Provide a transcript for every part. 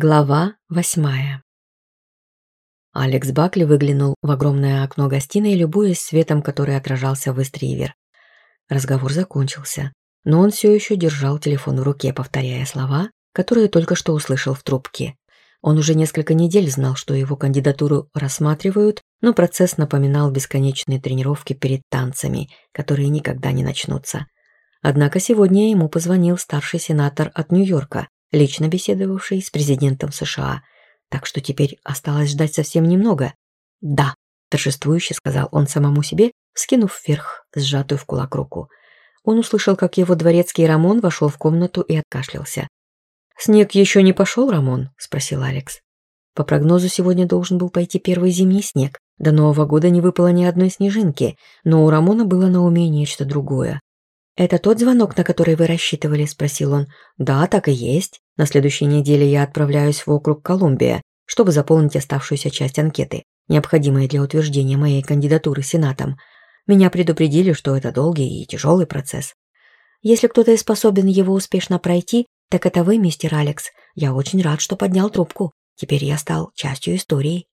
Глава восьмая Алекс Бакли выглянул в огромное окно гостиной, любуясь светом, который отражался в эстривер. Разговор закончился, но он все еще держал телефон в руке, повторяя слова, которые только что услышал в трубке. Он уже несколько недель знал, что его кандидатуру рассматривают, но процесс напоминал бесконечные тренировки перед танцами, которые никогда не начнутся. Однако сегодня ему позвонил старший сенатор от Нью-Йорка, лично беседовавший с президентом США, так что теперь осталось ждать совсем немного. «Да», — торжествующе сказал он самому себе, скинув вверх сжатую в кулак руку. Он услышал, как его дворецкий Рамон вошел в комнату и откашлялся. «Снег еще не пошел, Рамон?» — спросил Алекс. По прогнозу, сегодня должен был пойти первый зимний снег. До Нового года не выпало ни одной снежинки, но у Рамона было на уме нечто другое. Это тот звонок, на который вы рассчитывали, спросил он. Да, так и есть. На следующей неделе я отправляюсь в округ Колумбия, чтобы заполнить оставшуюся часть анкеты, необходимая для утверждения моей кандидатуры сенатом. Меня предупредили, что это долгий и тяжелый процесс. Если кто-то и способен его успешно пройти, так это вы, мистер Алекс. Я очень рад, что поднял трубку. Теперь я стал частью истории.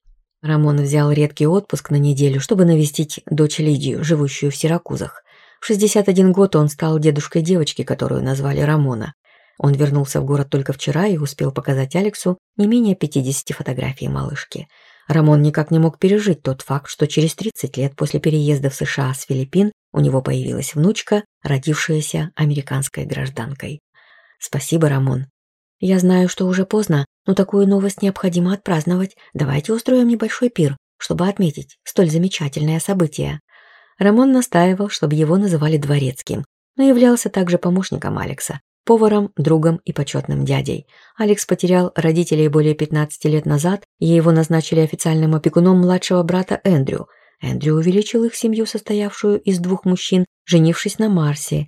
Рамон взял редкий отпуск на неделю, чтобы навестить дочь Лидию, живущую в Сиракузах. В 61 год он стал дедушкой девочки, которую назвали Рамона. Он вернулся в город только вчера и успел показать Алексу не менее 50 фотографий малышки. Рамон никак не мог пережить тот факт, что через 30 лет после переезда в США с Филиппин у него появилась внучка, родившаяся американской гражданкой. «Спасибо, Рамон. Я знаю, что уже поздно, но такую новость необходимо отпраздновать. Давайте устроим небольшой пир, чтобы отметить столь замечательное событие. Рамон настаивал, чтобы его называли дворецким, но являлся также помощником Алекса, поваром, другом и почетным дядей. Алекс потерял родителей более 15 лет назад, и его назначили официальным опекуном младшего брата Эндрю. Эндрю увеличил их семью, состоявшую из двух мужчин, женившись на Марсе.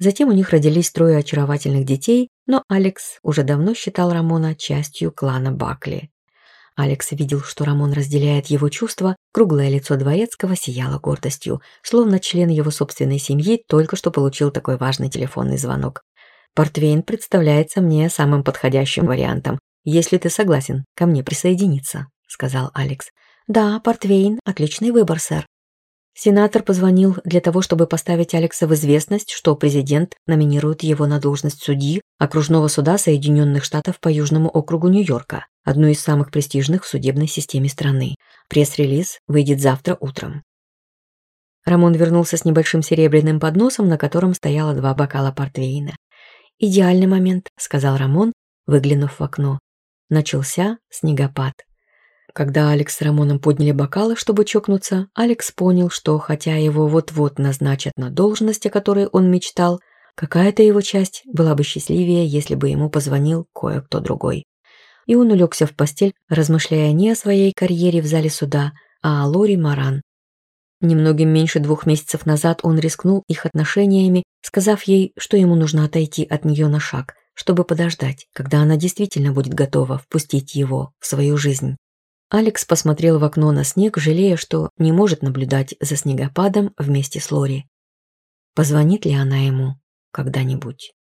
Затем у них родились трое очаровательных детей, но Алекс уже давно считал Рамона частью клана Бакли. Алекс видел, что Рамон разделяет его чувства, круглое лицо Дворецкого сияло гордостью, словно член его собственной семьи только что получил такой важный телефонный звонок. «Портвейн представляется мне самым подходящим вариантом, если ты согласен ко мне присоединиться», — сказал Алекс. «Да, Портвейн — отличный выбор, сэр». Сенатор позвонил для того, чтобы поставить Алекса в известность, что президент номинирует его на должность судьи окружного суда Соединенных Штатов по Южному округу Нью-Йорка одну из самых престижных в судебной системе страны. Пресс-релиз выйдет завтра утром. Рамон вернулся с небольшим серебряным подносом, на котором стояло два бокала портвейна. «Идеальный момент», — сказал Рамон, выглянув в окно. Начался снегопад. Когда Алекс с Рамоном подняли бокалы, чтобы чокнуться, Алекс понял, что хотя его вот-вот назначат на должность, о которой он мечтал, какая-то его часть была бы счастливее, если бы ему позвонил кое-кто другой и он улегся в постель, размышляя не о своей карьере в зале суда, а о Лори Маран. Немногим меньше двух месяцев назад он рискнул их отношениями, сказав ей, что ему нужно отойти от нее на шаг, чтобы подождать, когда она действительно будет готова впустить его в свою жизнь. Алекс посмотрел в окно на снег, жалея, что не может наблюдать за снегопадом вместе с Лори. Позвонит ли она ему когда-нибудь?